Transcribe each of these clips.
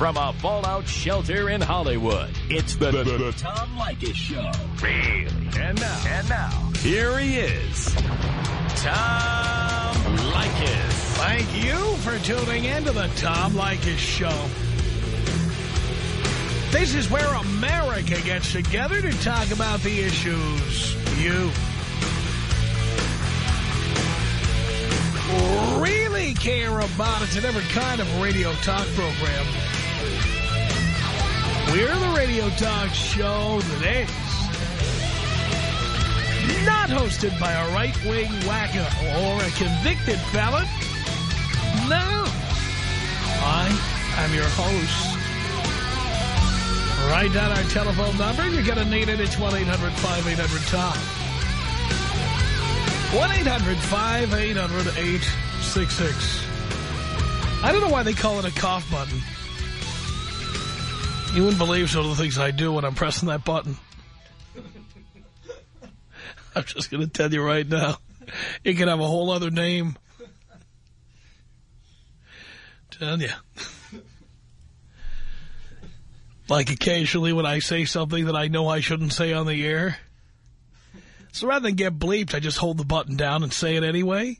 from a fallout shelter in Hollywood. It's the, the, the Tom Leykis Show. Really? And now, and now, here he is, Tom Leykis. Thank you for tuning in to the Tom Leykis Show. This is where America gets together to talk about the issues you really care about. It's a every kind of radio talk program. We're the radio talk show that is not hosted by a right-wing whacker or a convicted felon. No. I am your host. Write down our telephone number. You're going to need it. It's 1-800-5800-TOM. 1-800-5800-866. I don't know why they call it a cough button. You wouldn't believe some of the things I do when I'm pressing that button. I'm just going to tell you right now. It can have a whole other name. Tell you. Like occasionally when I say something that I know I shouldn't say on the air. So rather than get bleeped, I just hold the button down and say it anyway.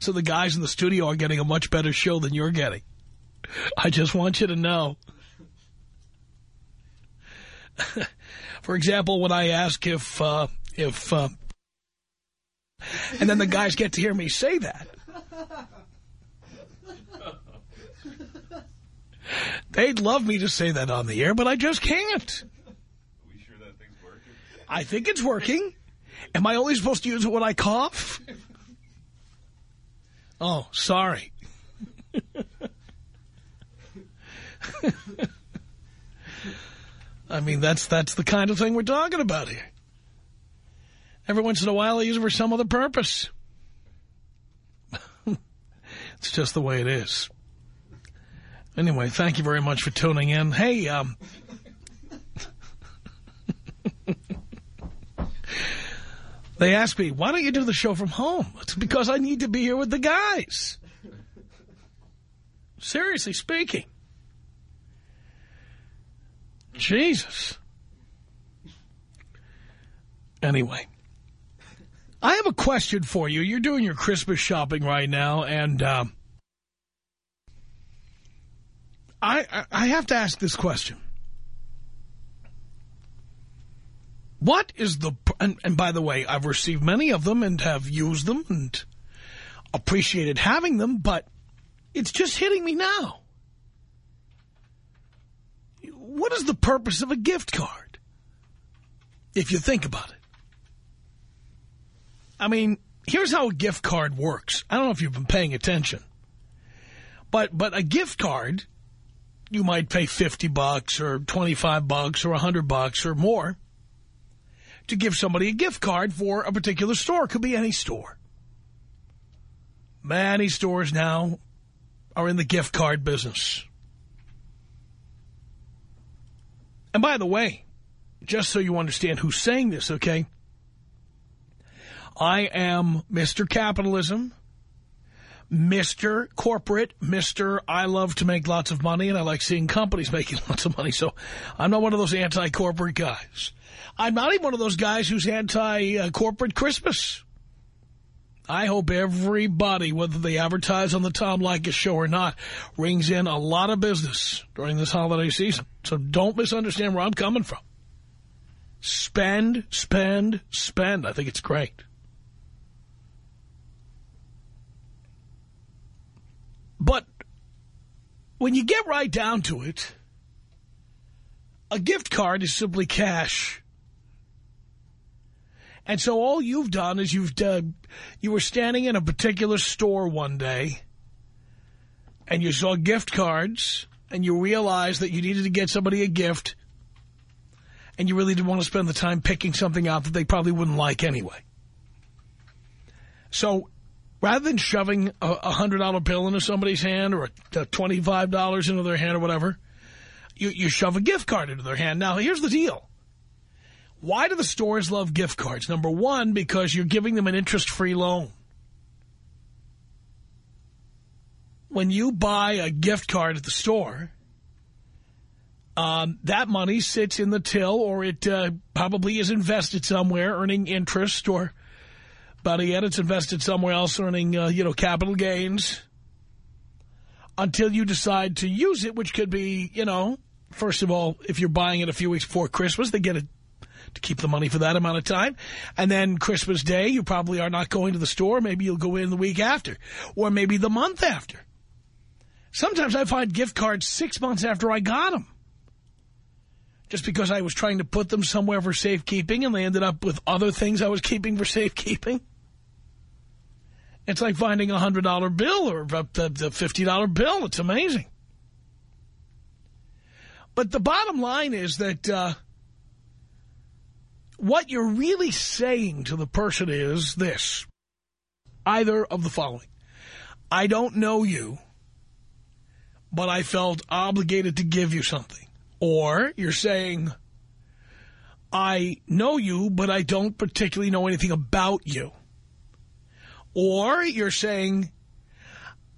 So the guys in the studio are getting a much better show than you're getting. I just want you to know. For example, when I ask if, uh, if, uh, and then the guys get to hear me say that. They'd love me to say that on the air, but I just can't. Are we sure that thing's working? I think it's working. Am I only supposed to use it when I cough? Oh, sorry. I mean, that's that's the kind of thing we're talking about here. Every once in a while, I use it for some other purpose. it's just the way it is. Anyway, thank you very much for tuning in. Hey, um... they asked me, why don't you do the show from home? It's because I need to be here with the guys. Seriously speaking. Jesus. Anyway. I have a question for you. You're doing your Christmas shopping right now, and um, I, I have to ask this question. What is the... And, and by the way, I've received many of them and have used them and appreciated having them, but it's just hitting me now. What is the purpose of a gift card? If you think about it. I mean, here's how a gift card works. I don't know if you've been paying attention. But but a gift card, you might pay 50 bucks or 25 bucks or 100 bucks or more to give somebody a gift card for a particular store. It could be any store. Many stores now are in the gift card business. And by the way, just so you understand who's saying this, okay? I am Mr. Capitalism, Mr. Corporate, Mr. I love to make lots of money, and I like seeing companies making lots of money. So I'm not one of those anti-corporate guys. I'm not even one of those guys who's anti-corporate uh, Christmas. I hope everybody, whether they advertise on the Tom Leykis show or not, rings in a lot of business during this holiday season. So don't misunderstand where I'm coming from. Spend, spend, spend. I think it's great. But when you get right down to it, a gift card is simply cash. And so all you've done is you've done, you were standing in a particular store one day and you saw gift cards and you realized that you needed to get somebody a gift and you really didn't want to spend the time picking something out that they probably wouldn't like anyway. So rather than shoving a $100 bill into somebody's hand or a $25 into their hand or whatever, you, you shove a gift card into their hand. Now, here's the deal. Why do the stores love gift cards? Number one, because you're giving them an interest-free loan. when you buy a gift card at the store, um, that money sits in the till or it uh, probably is invested somewhere earning interest or better yet, it's invested somewhere else earning, uh, you know, capital gains until you decide to use it, which could be, you know, first of all, if you're buying it a few weeks before Christmas, they get it to keep the money for that amount of time. And then Christmas Day, you probably are not going to the store. Maybe you'll go in the week after or maybe the month after. Sometimes I find gift cards six months after I got them. Just because I was trying to put them somewhere for safekeeping and they ended up with other things I was keeping for safekeeping. It's like finding a $100 bill or a $50 bill. It's amazing. But the bottom line is that uh, what you're really saying to the person is this. Either of the following. I don't know you, but I felt obligated to give you something. Or you're saying, I know you, but I don't particularly know anything about you. Or you're saying,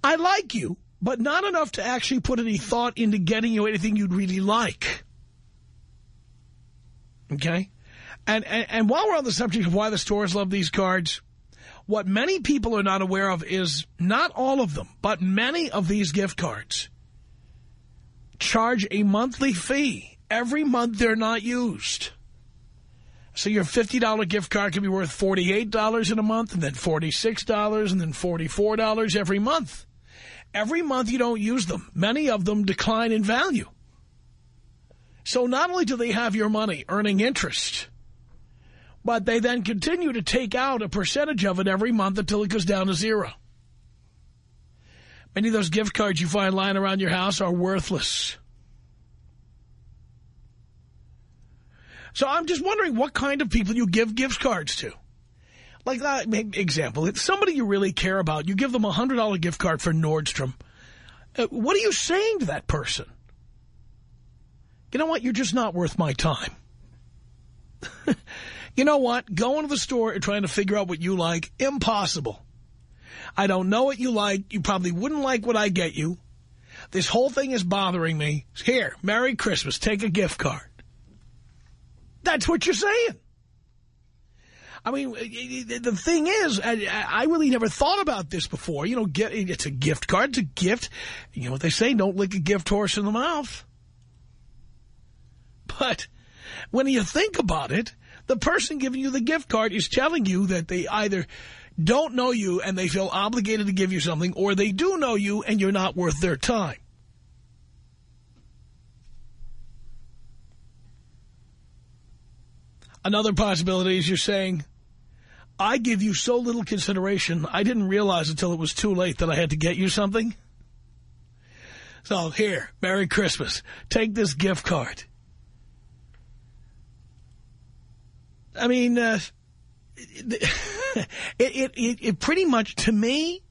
I like you, but not enough to actually put any thought into getting you anything you'd really like. Okay? And, and, and while we're on the subject of why the stores love these cards, what many people are not aware of is not all of them, but many of these gift cards charge a monthly fee every month they're not used. So your $50 gift card can be worth $48 in a month and then $46 and then $44 every month. Every month you don't use them. Many of them decline in value. So not only do they have your money earning interest, but they then continue to take out a percentage of it every month until it goes down to zero. Many of those gift cards you find lying around your house are worthless. So I'm just wondering what kind of people you give gift cards to. Like, uh, example, if somebody you really care about, you give them a $100 gift card for Nordstrom. Uh, what are you saying to that person? You know what? You're just not worth my time. you know what? Going to the store and trying to figure out what you like, impossible. I don't know what you like. You probably wouldn't like what I get you. This whole thing is bothering me. Here, Merry Christmas. Take a gift card. That's what you're saying. I mean, the thing is, I, really never thought about this before. You know, get, it's a gift card. It's a gift. You know what they say? Don't lick a gift horse in the mouth. But when you think about it, the person giving you the gift card is telling you that they either don't know you and they feel obligated to give you something, or they do know you and you're not worth their time. Another possibility is you're saying, I give you so little consideration, I didn't realize until it was too late that I had to get you something. So here, Merry Christmas. Take this gift card. I mean, uh, it, it, it, it pretty much, to me,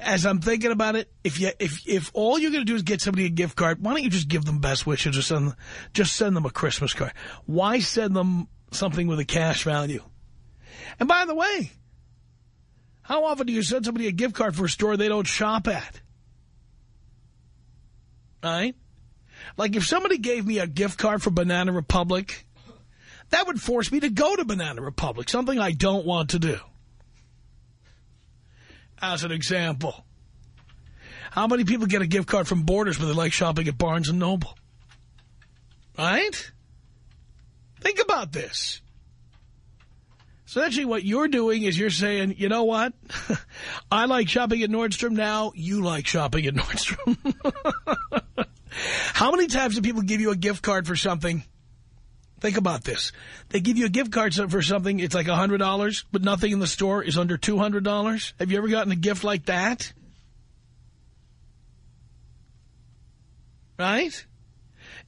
as I'm thinking about it, if you if if all you're going to do is get somebody a gift card, why don't you just give them best wishes or send just send them a Christmas card? Why send them something with a cash value? And by the way, how often do you send somebody a gift card for a store they don't shop at? All right? Like if somebody gave me a gift card for Banana Republic, that would force me to go to Banana Republic, something I don't want to do as an example. How many people get a gift card from Borders when they like shopping at Barnes & Noble? Right? Think about this. So actually what you're doing is you're saying, you know what? I like shopping at Nordstrom now. You like shopping at Nordstrom. How many times do people give you a gift card for something Think about this. They give you a gift card for something, it's like $100, but nothing in the store is under $200. Have you ever gotten a gift like that? Right?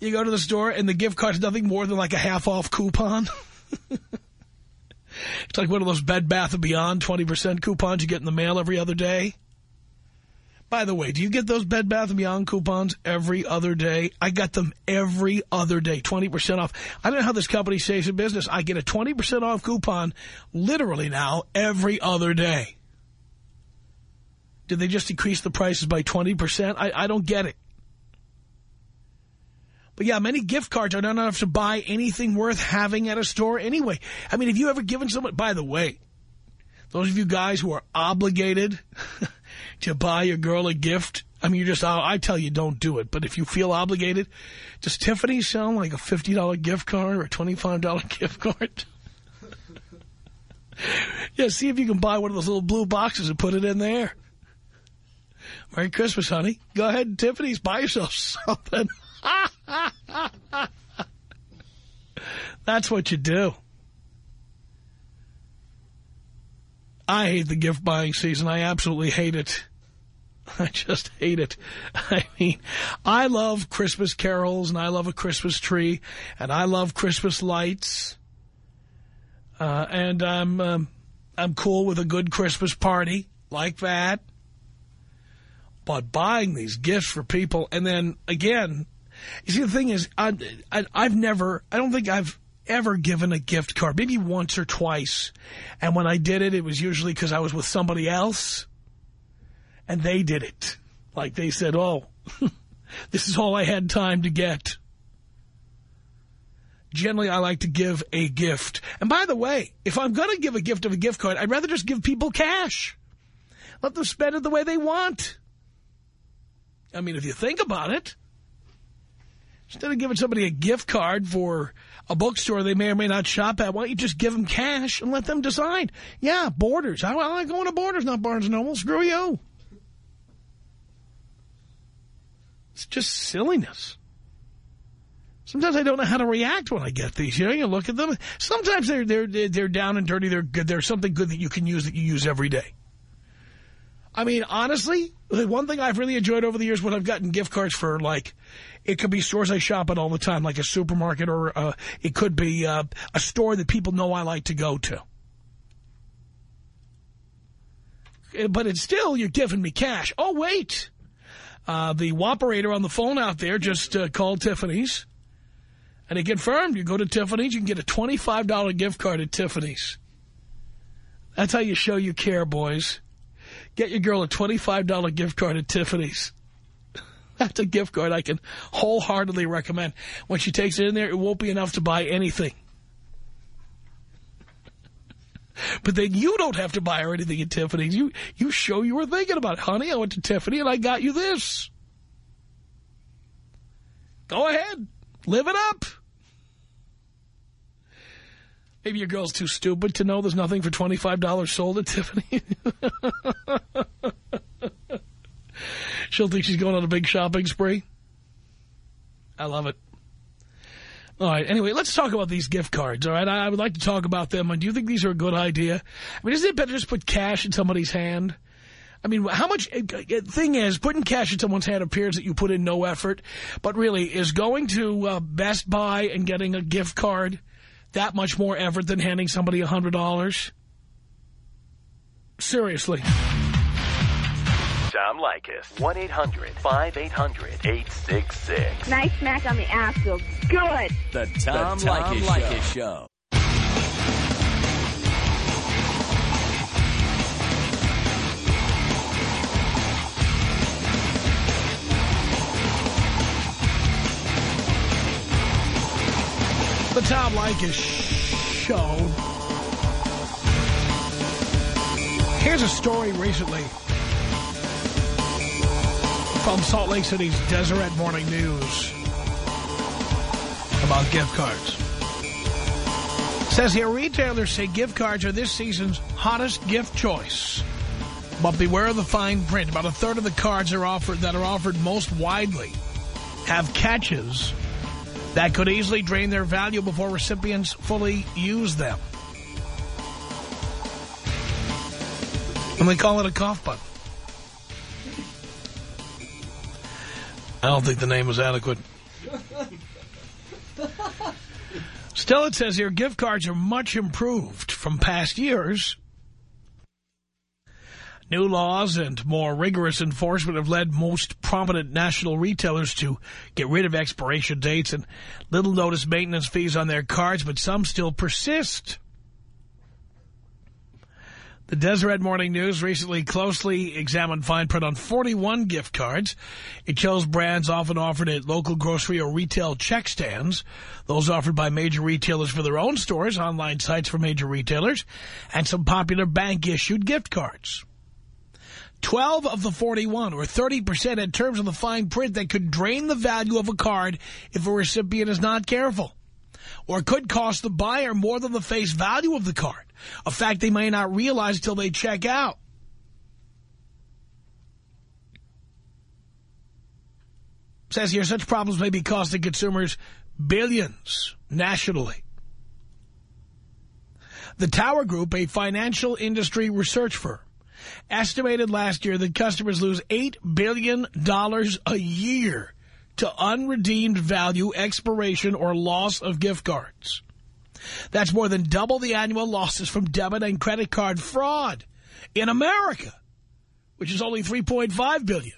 You go to the store and the gift card's nothing more than like a half-off coupon. it's like one of those Bed Bath & Beyond 20% coupons you get in the mail every other day. By the way, do you get those Bed Bath & Beyond coupons every other day? I got them every other day, 20% off. I don't know how this company stays in business. I get a 20% off coupon literally now every other day. Did they just increase the prices by 20%? I, I don't get it. But yeah, many gift cards are not enough to buy anything worth having at a store anyway. I mean, have you ever given someone, by the way, those of you guys who are obligated to buy your girl a gift, I mean, you just, I tell you don't do it. But if you feel obligated, does Tiffany sound like a $50 gift card or a $25 gift card? yeah, see if you can buy one of those little blue boxes and put it in there. Merry Christmas, honey. Go ahead, Tiffany's, buy yourself something. That's what you do. I hate the gift buying season. I absolutely hate it. I just hate it. I mean, I love Christmas carols and I love a Christmas tree and I love Christmas lights. Uh, and I'm, um, I'm cool with a good Christmas party like that. But buying these gifts for people and then again, you see, the thing is, I, I, I've never, I don't think I've ever given a gift card, maybe once or twice. And when I did it, it was usually because I was with somebody else and they did it. Like they said, oh, this is all I had time to get. Generally, I like to give a gift. And by the way, if I'm going to give a gift of a gift card, I'd rather just give people cash. Let them spend it the way they want. I mean, if you think about it, instead of giving somebody a gift card for a bookstore they may or may not shop at, why don't you just give them cash and let them decide? Yeah, Borders. I, I like going to Borders, not Barnes & Noble. Screw you. It's just silliness. Sometimes I don't know how to react when I get these. You know, you look at them. Sometimes they're they're they're down and dirty. They're good. There's something good that you can use that you use every day. I mean, honestly, the one thing I've really enjoyed over the years when I've gotten gift cards for, like, it could be stores I shop at all the time, like a supermarket, or uh, it could be uh, a store that people know I like to go to. But it's still, you're giving me cash. Oh, wait. Uh, the operator on the phone out there just uh, called Tiffany's. And he confirmed you go to Tiffany's, you can get a $25 gift card at Tiffany's. That's how you show you care, boys. Get your girl a $25 gift card at Tiffany's. That's a gift card I can wholeheartedly recommend. When she takes it in there, it won't be enough to buy anything. But then you don't have to buy her anything at Tiffany's. You, you show you were thinking about it. Honey, I went to Tiffany and I got you this. Go ahead. Live it up. Maybe your girl's too stupid to know there's nothing for $25 sold at Tiffany. She'll think she's going on a big shopping spree. I love it. All right. Anyway, let's talk about these gift cards. All right. I, I would like to talk about them. And do you think these are a good idea? I mean, isn't it better just put cash in somebody's hand? I mean, how much, uh, uh, thing is, putting cash in someone's hand appears that you put in no effort. But really, is going to uh, Best Buy and getting a gift card that much more effort than handing somebody a $100? Seriously. Tom Leykis. 1-800-5800-866. Nice smack on the ass feels good. The Tom, the Tom Leykis, Leykis Show. Show. The Tom Leykis Show. Here's a story recently from Salt Lake City's Deseret Morning News about gift cards. Says here, retailers say gift cards are this season's hottest gift choice. But beware of the fine print. About a third of the cards are offered that are offered most widely have catches that could easily drain their value before recipients fully use them. And we call it a cough button. I don't think the name was adequate. Still, it says here, gift cards are much improved from past years. New laws and more rigorous enforcement have led most prominent national retailers to get rid of expiration dates and little notice maintenance fees on their cards, but some still persist. The Deseret Morning News recently closely examined fine print on 41 gift cards. It shows brands often offered at local grocery or retail check stands, those offered by major retailers for their own stores, online sites for major retailers, and some popular bank-issued gift cards. 12 of the 41, or 30%, in terms of the fine print that could drain the value of a card if a recipient is not careful or could cost the buyer more than the face value of the card, a fact they may not realize until they check out. Says here, such problems may be costing consumers billions nationally. The Tower Group, a financial industry research firm, estimated last year that customers lose $8 billion a year to unredeemed value, expiration, or loss of gift cards. That's more than double the annual losses from debit and credit card fraud in America, which is only 3.5 billion.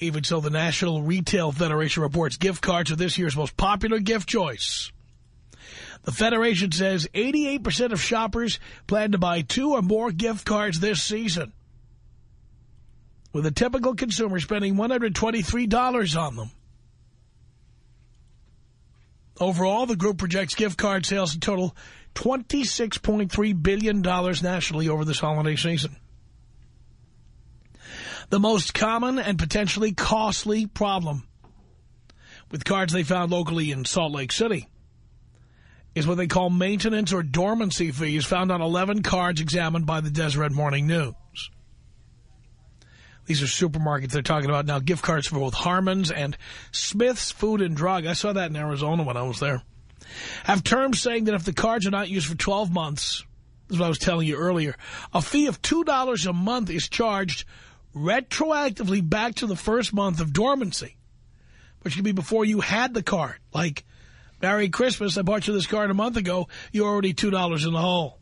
Even so, the National Retail Federation reports gift cards are this year's most popular gift choice. The Federation says 88% of shoppers plan to buy two or more gift cards this season with a typical consumer spending $123 on them. Overall, the group projects gift card sales to total $26.3 billion nationally over this holiday season. The most common and potentially costly problem with cards they found locally in Salt Lake City is what they call maintenance or dormancy fees found on 11 cards examined by the Deseret Morning News. These are supermarkets they're talking about now. Gift cards for both Harmon's and Smith's Food and Drug. I saw that in Arizona when I was there. Have terms saying that if the cards are not used for 12 months, what I was telling you earlier, a fee of $2 a month is charged retroactively back to the first month of dormancy, which could be before you had the card. Like, Merry Christmas, I bought you this card a month ago, you're already $2 in the hole.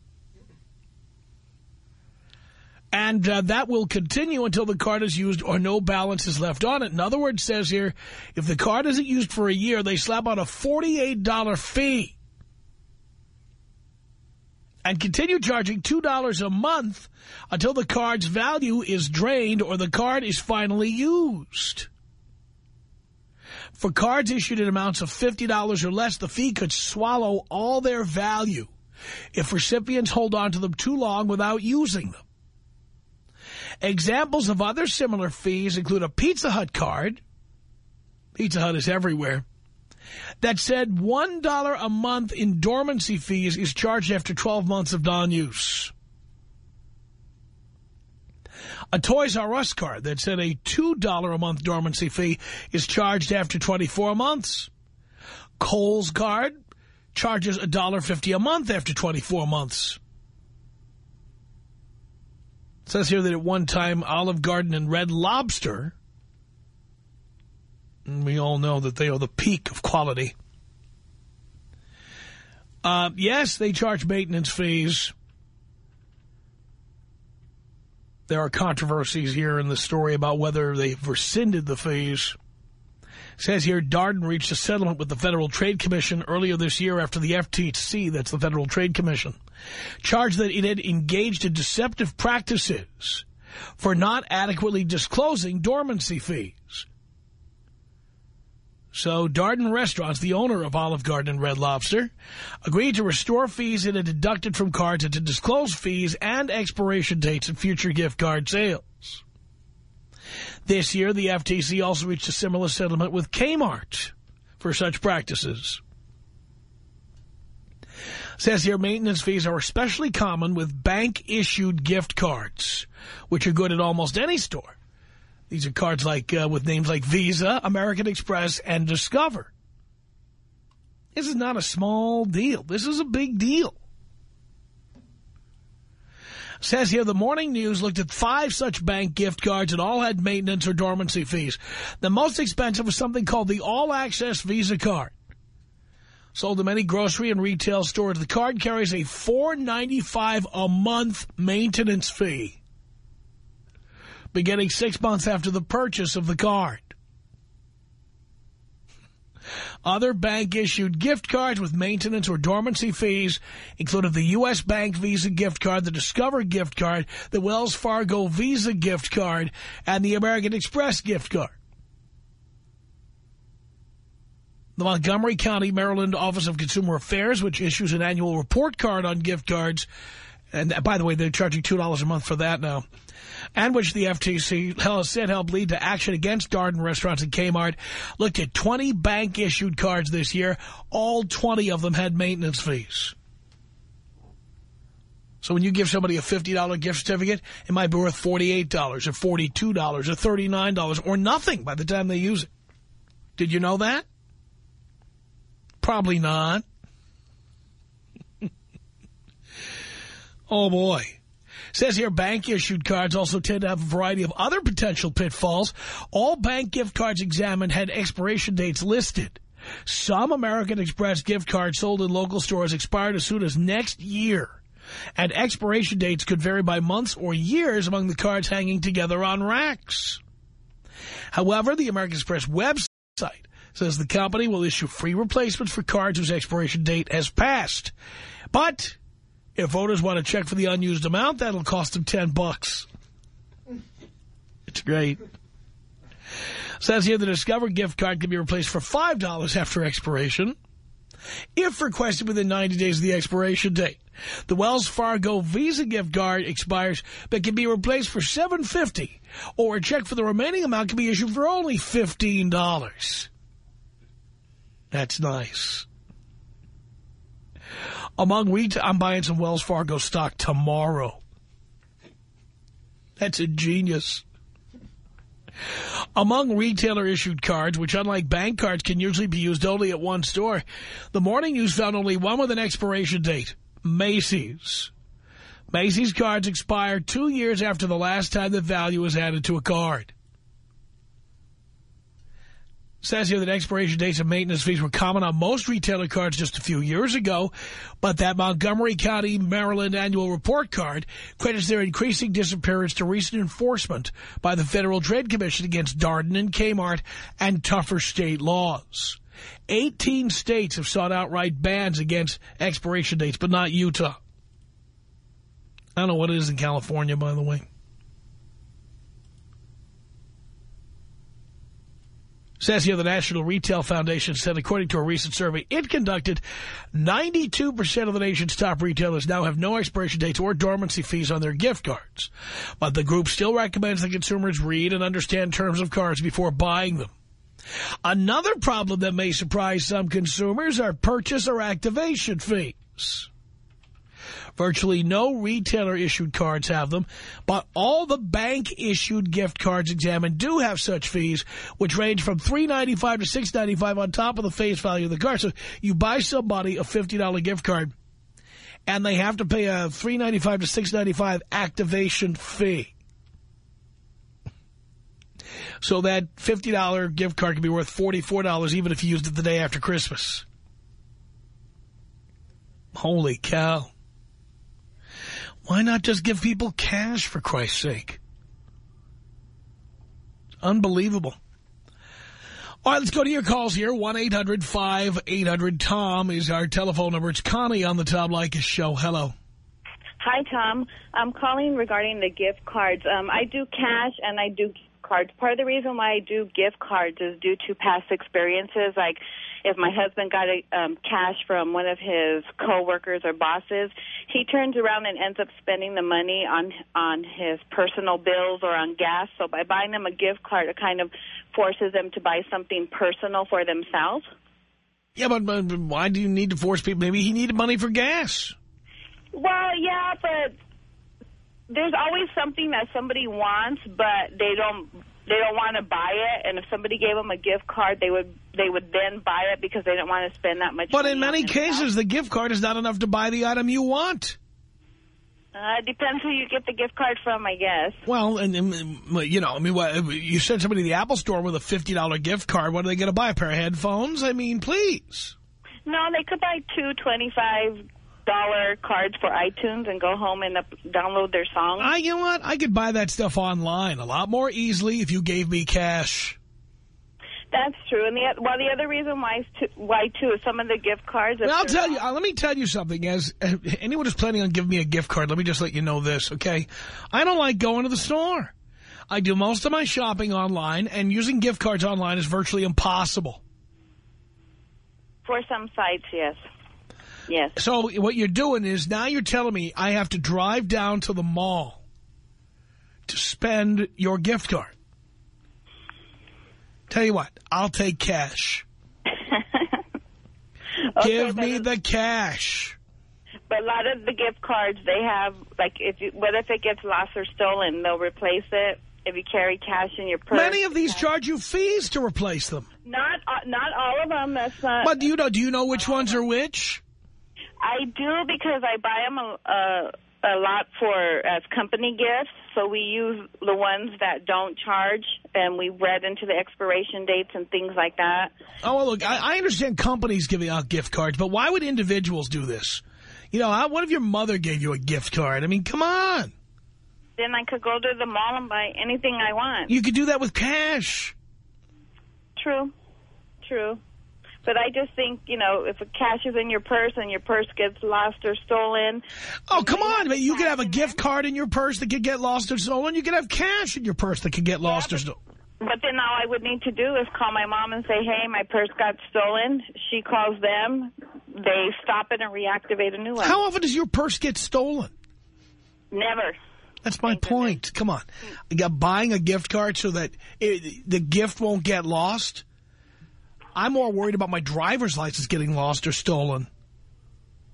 And uh, that will continue until the card is used or no balance is left on it. In other words, says here, if the card isn't used for a year, they slap on a $48 fee and continue charging $2 a month until the card's value is drained or the card is finally used. For cards issued in amounts of $50 or less, the fee could swallow all their value if recipients hold on to them too long without using them. Examples of other similar fees include a Pizza Hut card. Pizza Hut is everywhere. That said $1 a month in dormancy fees is charged after 12 months of non-use. A Toys R Us card that said a $2 a month dormancy fee is charged after 24 months. Kohl's card charges $1.50 a month after 24 months. It says here that at one time Olive Garden and Red Lobster, and we all know that they are the peak of quality. Uh, yes, they charge maintenance fees. There are controversies here in the story about whether they've rescinded the fees. Says here Darden reached a settlement with the Federal Trade Commission earlier this year after the FTC, that's the Federal Trade Commission, charged that it had engaged in deceptive practices for not adequately disclosing dormancy fees. So Darden Restaurants, the owner of Olive Garden and Red Lobster, agreed to restore fees it had deducted from cards and to disclose fees and expiration dates of future gift card sales. This year, the FTC also reached a similar settlement with Kmart for such practices. Says here maintenance fees are especially common with bank-issued gift cards, which are good at almost any store. These are cards like uh, with names like Visa, American Express, and Discover. This is not a small deal. This is a big deal. Says here, the morning news looked at five such bank gift cards and all had maintenance or dormancy fees. The most expensive was something called the All Access Visa card. Sold to many grocery and retail stores. The card carries a $4.95 a month maintenance fee beginning six months after the purchase of the card. Other bank-issued gift cards with maintenance or dormancy fees included the U.S. Bank Visa gift card, the Discover gift card, the Wells Fargo Visa gift card, and the American Express gift card. The Montgomery County, Maryland Office of Consumer Affairs, which issues an annual report card on gift cards, and by the way, they're charging $2 a month for that now, and which the FTC said helped lead to action against Darden Restaurants and Kmart, looked at 20 bank-issued cards this year. All 20 of them had maintenance fees. So when you give somebody a $50 gift certificate, it might be worth $48 or $42 or $39 or nothing by the time they use it. Did you know that? Probably not. oh, boy. Says here bank-issued cards also tend to have a variety of other potential pitfalls. All bank gift cards examined had expiration dates listed. Some American Express gift cards sold in local stores expired as soon as next year. And expiration dates could vary by months or years among the cards hanging together on racks. However, the American Express website says the company will issue free replacements for cards whose expiration date has passed. But if voters want to check for the unused amount, that'll cost them 10 bucks. It's great. Says here the Discover gift card can be replaced for $5 after expiration if requested within 90 days of the expiration date. The Wells Fargo Visa gift card expires but can be replaced for $7.50 or a check for the remaining amount can be issued for only $15. That's nice. Among retail, I'm buying some Wells Fargo stock tomorrow. That's a genius. Among retailer-issued cards, which unlike bank cards can usually be used only at one store, the Morning News found only one with an expiration date, Macy's. Macy's cards expire two years after the last time the value was added to a card. Says here that expiration dates of maintenance fees were common on most retailer cards just a few years ago, but that Montgomery County, Maryland annual report card credits their increasing disappearance to recent enforcement by the Federal Trade Commission against Darden and Kmart and tougher state laws. 18 states have sought outright bans against expiration dates, but not Utah. I don't know what it is in California, by the way. Says here the National Retail Foundation said, according to a recent survey it conducted, 92% of the nation's top retailers now have no expiration dates or dormancy fees on their gift cards. But the group still recommends that consumers read and understand terms of cards before buying them. Another problem that may surprise some consumers are purchase or activation fees. Virtually no retailer-issued cards have them, but all the bank-issued gift cards examined do have such fees, which range from $3.95 to $6.95 on top of the face value of the card. So you buy somebody a $50 gift card, and they have to pay a $3.95 to $6.95 activation fee. So that $50 gift card can be worth $44 even if you used it the day after Christmas. Holy cow. Why not just give people cash, for Christ's sake? Unbelievable. All right, let's go to your calls here. 1-800-5800-TOM is our telephone number. It's Connie on the Tom Leykis show. Hello. Hi, Tom. I'm calling regarding the gift cards. Um, I do cash and I do gift cards. Part of the reason why I do gift cards is due to past experiences. Like if my husband got a, um, cash from one of his coworkers or bosses, he turns around and ends up spending the money on on his personal bills or on gas. So by buying them a gift card, it kind of forces them to buy something personal for themselves. Yeah, but, but why do you need to force people? Maybe he needed money for gas. Well, yeah, but there's always something that somebody wants, but they don't they don't want to buy it. And if somebody gave them a gift card, they would they would then buy it because they didn't want to spend that much. But in many cases, the gift card is not enough to buy the item you want. Uh, it depends who you get the gift card from, I guess. Well, and, and you know, I mean, what, you send somebody to the Apple store with a $50 gift card. What are they going to buy? A pair of headphones? I mean, please. No, they could buy two 25 dollar cards for iTunes and go home and up, download their songs? I, you know what? I could buy that stuff online a lot more easily if you gave me cash. That's true. And the well, the other reason why is to, why too is some of the gift cards. Well, I'll tell you, uh, let me tell you something. As uh, anyone who's planning on giving me a gift card, let me just let you know this, okay? I don't like going to the store. I do most of my shopping online, and using gift cards online is virtually impossible. For some sites, yes. Yes. So what you're doing is now you're telling me I have to drive down to the mall to spend your gift card. Tell you what, I'll take cash. Okay, Give me the cash. But a lot of the gift cards, they have, like, if you, what if it gets lost or stolen? They'll replace it if you carry cash in your purse. Many of these charge you fees to replace them. Not, uh, not all of them. That's not. But do you know? Do you know which ones are which? I do because I buy them a, a, a lot for as company gifts. So we use the ones that don't charge, and we read into the expiration dates and things like that. Oh, well, look, I, I understand companies giving out gift cards, but why would individuals do this? You know, how- what if your mother gave you a gift card? I mean, come on. Then I could go to the mall and buy anything I want. You could do that with cash. True, true. But I just think, you know, if a cash is in your purse and your purse gets lost or stolen. Oh, come on. but You could have a gift card in your purse that could get lost or stolen. You could have cash in your purse that could get lost or stolen. But then all I would need to do is call my mom and say, hey, my purse got stolen. She calls them. They stop it and reactivate a new one. How often does your purse get stolen? Never. That's my point. Come on. Got buying a gift card so that it, the gift won't get lost? I'm more worried about my driver's license getting lost or stolen.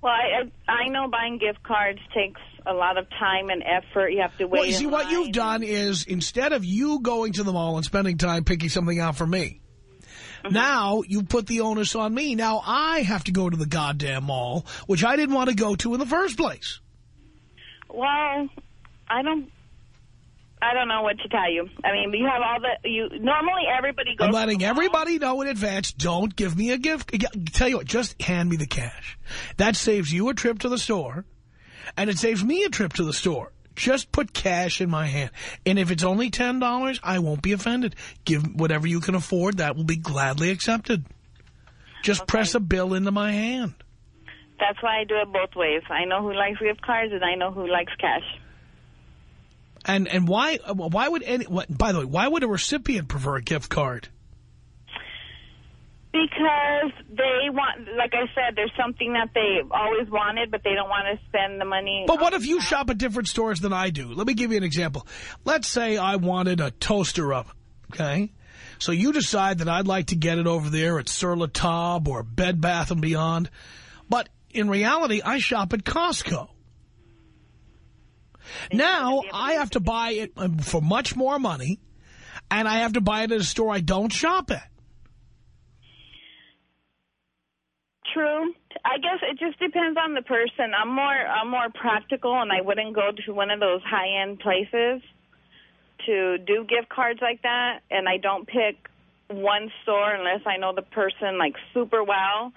Well, I, I know buying gift cards takes a lot of time and effort. You have to wait. Well, you see, what you've done is instead of you going to the mall and spending time picking something out for me, Mm-hmm. now you put the onus on me. Now I have to go to the goddamn mall, which I didn't want to go to in the first place. Well, I don't. I don't know what to tell you. I mean, you have all the you. Normally, everybody goes. I'm letting everybody know in advance, don't give me a gift. Tell you what, just hand me the cash. That saves you a trip to the store, and it saves me a trip to the store. Just put cash in my hand. And if it's only $10, I won't be offended. Give whatever you can afford. That will be gladly accepted. Just press a bill into my hand. That's why I do it both ways. I know who likes gift cards, and I know who likes cash. And and why why would any, what, by the way, why would a recipient prefer a gift card? Because they want, like I said, there's something that they always wanted, but they don't want to spend the money. But what if you shop at different stores than I do? Let me give you an example. Let's say I wanted a toaster oven, okay? So you decide that I'd like to get it over there at Sur La Table or Bed Bath & Beyond. But in reality, I shop at Costco. Now, I have to buy it um, for much more money, and I have to buy it at a store I don't shop at. True. I guess it just depends on the person. I'm more I'm more practical, and I wouldn't go to one of those high end places to do gift cards like that. And I don't pick one store unless I know the person like super well,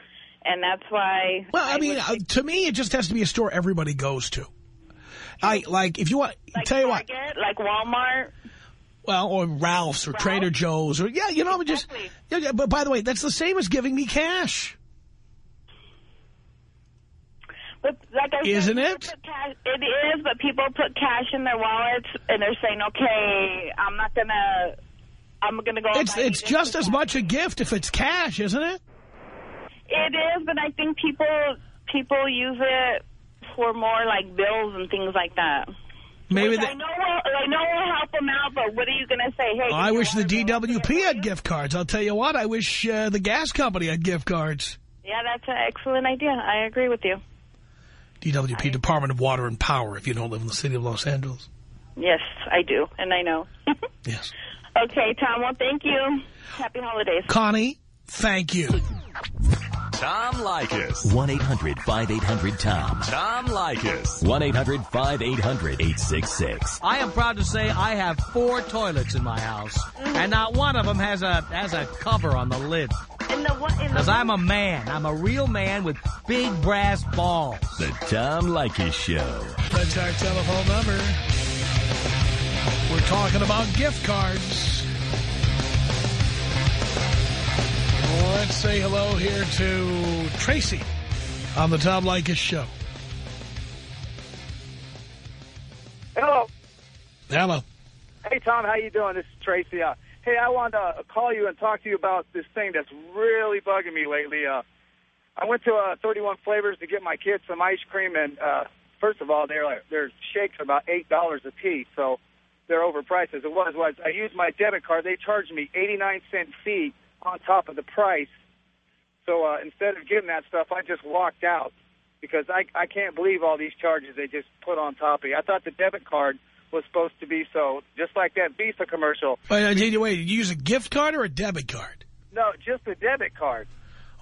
and that's why. Well, I mean, uh, to me, it just has to be a store everybody goes to. I like if you want. like tell you what, Target, like Walmart. well, or Ralph's or Trader Joe's or yeah, you know, just. Exactly. Yeah, yeah, but by the way, that's the same as giving me cash. But like I Isn't said, it? Cash, it is, but people put cash in their wallets, and they're saying, "Okay, I'm not gonna, I'm gonna go." It's it's just as that." much a gift if it's cash, isn't it? It is, but I think people people use it for more like bills and things like that. Maybe Which they, I know will, I know will help them out, but what are you gonna say? Hey, I wish the DWP had gift cards. I'll tell you what, I wish uh, the gas company had gift cards. Yeah, that's an excellent idea. I agree with you. DWP, Department of Water and Power, if you don't live in the city of Los Angeles. Yes, I do, and I know. Yes. okay, Tom. Well, thank you. Happy holidays. Connie, thank you. Tom Leykis. 1-800-5800-TOM. Tom Leykis. 1-800-5800-866. I am proud to say I have four toilets in my house, and not one of them has a has a cover on the lid. In the what? In the Because I'm a man. I'm a real man with big brass balls. The Tom Leykis Show. That's our telephone number. We're talking about gift cards. Let's say hello here to Tracy on the Tom Leykis show. Hello. Hello. Hey, Tom. How you doing? This is Tracy. Uh, hey, I wanted to call you and talk to you about this thing that's really bugging me lately. Uh, I went to uh, 31 Flavors to get my kids some ice cream, and uh, first of all, they're like, their shakes are about eight dollars a piece, so they're overpriced. As it was, was I used my debit card. They charged me 89 cent fee on top of the price. So uh, instead of getting that stuff, I just walked out because I I can't believe all these charges they just put on top of you. I thought the debit card was supposed to be so just like that Visa commercial. Wait, uh, did you, wait, did you use a gift card or a debit card? No, just a debit card.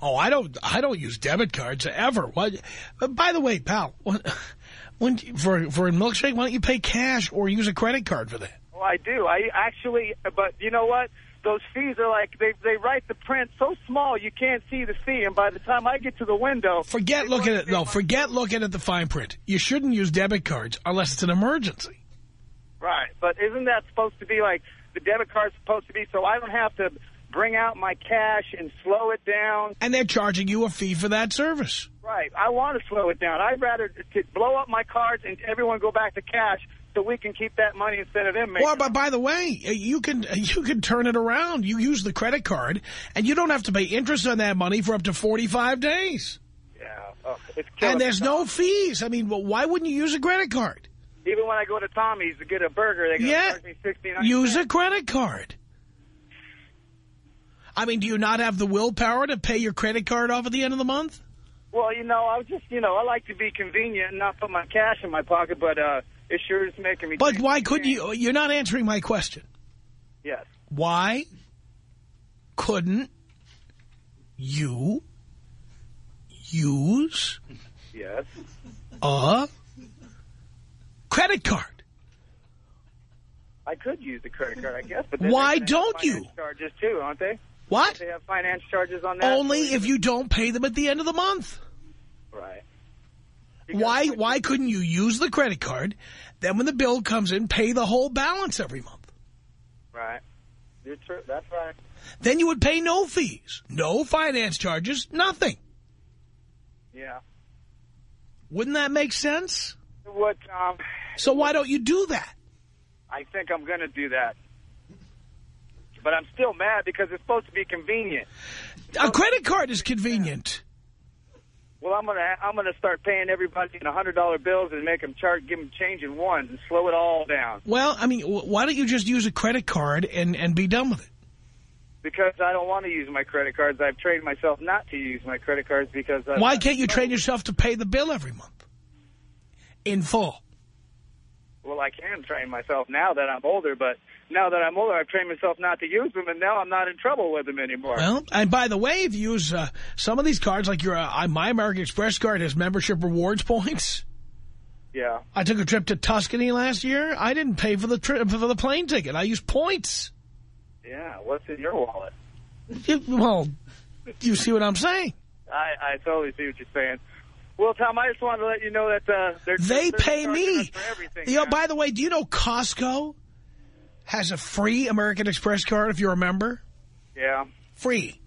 Oh, I don't. I don't use debit cards ever. What? But by the way, pal, when, when for for a milkshake, why don't you pay cash or use a credit card for that? Well, I do. I actually, but you know what? Those fees are like they they write the print so small you can't see the fee, and by the time I get to the window, forget looking at no, forget looking at the fine print. You shouldn't use debit cards unless it's an emergency. Right, but isn't that supposed to be like the debit card's supposed to be so I don't have to bring out my cash and slow it down? And they're charging you a fee for that service. Right. I want to slow it down. I'd rather to blow up my cards and everyone go back to cash so we can keep that money instead of them making Well, but by the way, you can you can turn it around. You use the credit card, and you don't have to pay interest on that money for up to 45 days. Yeah. Oh, it's and there's no fees. I mean, well, why wouldn't you use a credit card? Even when I go to Tommy's to get a burger, they yeah. charge me 69 Use a credit card. I mean, do you not have the willpower to pay your credit card off at the end of the month? Well, you know, I was just, you know, I like to be convenient and not put my cash in my pocket, but uh, it sure is making me... But why couldn't you... You're not answering my question. Yes. Why couldn't you use... Yes. A credit card? I could use the credit card, I guess. But Why don't you? Charges too, aren't they? What? They have finance charges on that. Only if you don't pay them at the end of the month. Right. why? Why couldn't you use the credit card? Then, when the bill comes in, pay the whole balance every month. Right. You're true. That's right. Then you would pay no fees, no finance charges, nothing. Yeah. Wouldn't that make sense? What? Um. So why don't you do that? I think I'm going to do that. But I'm still mad because it's supposed to be convenient. A credit card is convenient. Well, I'm gonna I'm gonna start paying everybody in hundred dollar bills and make them charge, give them change in ones and slow it all down. Well, I mean, why don't you just use a credit card and and be done with it? Because I don't want to use my credit cards. I've trained myself not to use my credit cards because. I, why can't you train yourself to pay the bill every month in full? Well, I can train myself now that I'm older, but now that I'm older, I've trained myself not to use them, and now I'm not in trouble with them anymore. Well, and by the way, if you use uh, some of these cards, like your uh, My American Express card has membership rewards points. Yeah. I took a trip to Tuscany last year. I didn't pay for the trip for the plane ticket. I used points. Yeah. What's in your wallet? You, well, you see what I'm saying? I, I totally see what you're saying. Well, Tom, I just wanted to let you know that uh, they're, they they're pay me. You know, by the way, do you know Costco has a free American Express card if you're a member? Yeah. Free.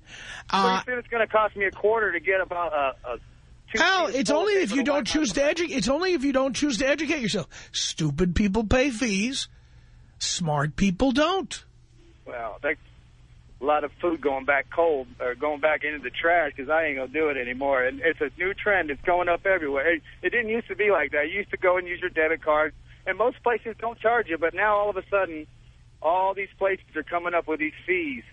Uh, so it's going to cost me a quarter to get about a. a Hell, it's only if you don't choose to educate. It's only if you don't choose to educate yourself. Stupid people pay fees. Smart people don't. Well, that's a lot of food going back cold or going back into the trash because I ain't gonna do it anymore. And it's a new trend. It's going up everywhere. It, it didn't used to be like that. You used to go and use your debit card, and most places don't charge you. But now all of a sudden, all these places are coming up with these fees.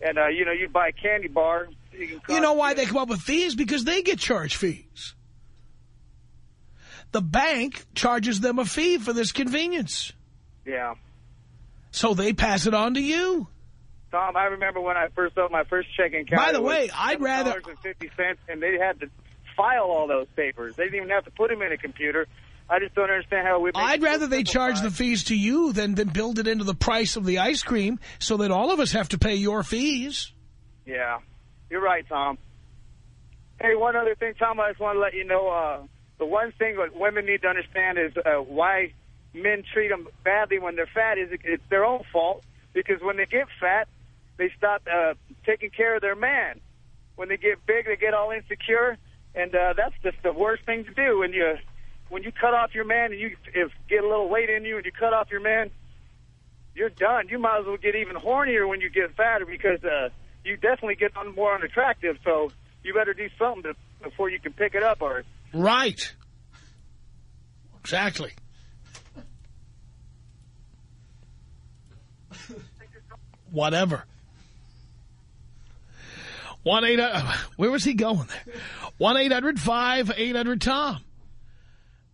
And, uh, you know, you buy a candy bar. You, you know why they come up with fees? Because they get charged fees. The bank charges them a fee for this convenience. Yeah. So they pass it on to you. Tom, I remember when I first opened my first checking account. By the way, I'd rather... and 50 cents, and they had to file all those papers. They didn't even have to put them in a computer. I just don't understand how we... I'd rather they charge the fees to you than, than build it into the price of the ice cream so that all of us have to pay your fees. Yeah, you're right, Tom. Hey, one other thing, Tom, I just want to let you know, uh, the one thing that women need to understand is uh, why men treat them badly when they're fat is it's their own fault. Because when they get fat, they stop uh, taking care of their man. when they get big, they get all insecure, and uh, that's just the worst thing to do. When you when you cut off your man and you if get a little weight in you and you cut off your man, you're done. You might as well get even hornier when you get fatter because uh, you definitely get more unattractive. So you better do something to, before you can pick it up. Or Right. Exactly. Whatever. One eight. Where was he going there? One eight hundred five eight hundred Tom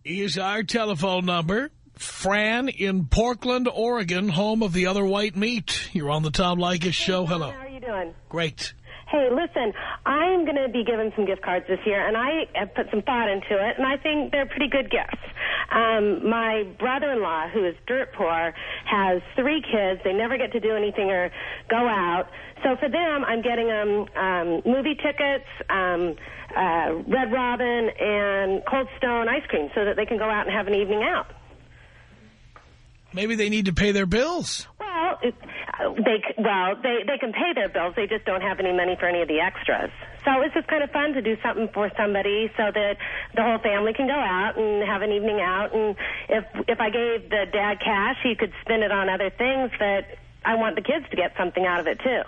is our telephone number. Fran in Portland, Oregon, home of the other white meat. You're on the Tom Leykis show. Hello. How are you doing? Great. Hey, listen, I'm going to be giving some gift cards this year, and I have put some thought into it, and I think they're pretty good gifts. Um, my brother-in-law, who is dirt poor, has three kids. They never get to do anything or go out. So for them, I'm getting them um, movie tickets, um, uh, Red Robin, and Cold Stone ice cream so that they can go out and have an evening out. Maybe they need to pay their bills. Well, it, uh, they c- well they they can pay their bills. They just don't have any money for any of the extras. So it's just kind of fun to do something for somebody so that the whole family can go out and have an evening out. And if if I gave the dad cash, he could spend it on other things. But I want the kids to get something out of it too.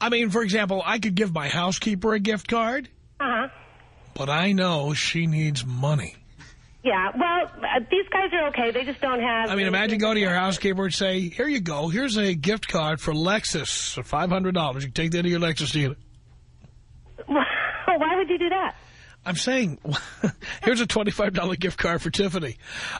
I mean, for example, I could give my housekeeper a gift card, Uh huh. but I know she needs money. Yeah. Well, uh, these guys are okay. They just don't have. I mean, imagine going to your housekeeper and say, here you go, here's a gift card for Lexus for $500. You can take that to your Lexus dealer. Why would you do that? I'm saying, here's a $25 gift card for Tiffany.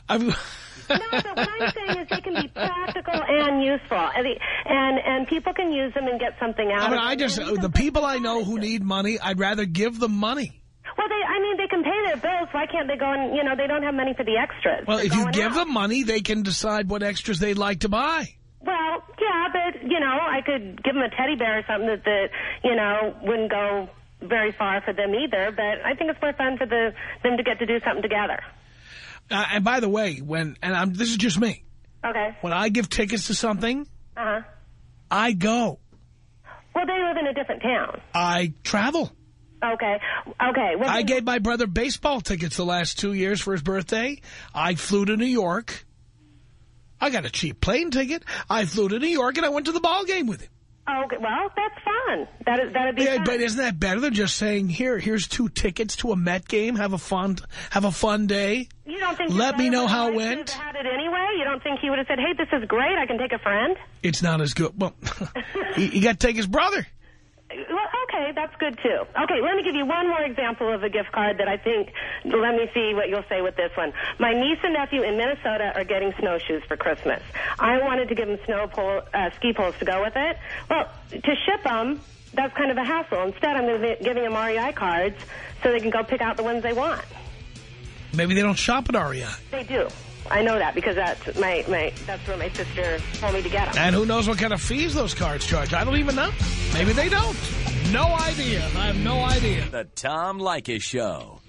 I'm, No, but what I'm saying is they can be practical and useful, and and, and people can use them and get something out I mean, I just, And you can the people I know who need money, I'd rather give them money. Well, they, I mean, they can pay their bills. Why can't they go and, you know, they don't have money for the extras. Well, if you give out. them money, they can decide what extras they'd like to buy. Well, yeah, but, you know, I could give them a teddy bear or something that, that you know, wouldn't go very far for them either. But I think it's more fun for the them to get to do something together. Uh, and by the way, when, and I'm, this is just me, Okay. when I give tickets to something, Uh-huh. I go. Well, they live in a different town. I travel. Okay. Okay. Well, I gave my brother baseball tickets the last two years for his birthday. I flew to New York. I got a cheap plane ticket. I flew to New York and I went to the ball game with him. Okay. Well, that's fun. That is, that'd be Yeah, fun. but isn't that better than just saying, here, here's two tickets to a Met game. Have a fun, have a fun day. You don't think Let me know how it went. Had it anyway. You don't think he would have said, "Hey, this is great. I can take a friend." It's not as good. Well, you, you got to take his brother. Well, okay, that's good too. Okay, let me give you one more example of a gift card that I think. Let me see what you'll say with this one. My niece and nephew in Minnesota are getting snowshoes for Christmas. I wanted to give them snow pole, uh, ski poles to go with it. Well, to ship them, that's kind of a hassle. Instead, I'm giving them REI cards so they can go pick out the ones they want. Maybe they don't shop at REI. They do. I know that because that's my, my that's where my sister told me to get them. And who knows what kind of fees those cards charge. I don't even know. Maybe they don't. No idea. I have no idea. The Tom Leykis Show.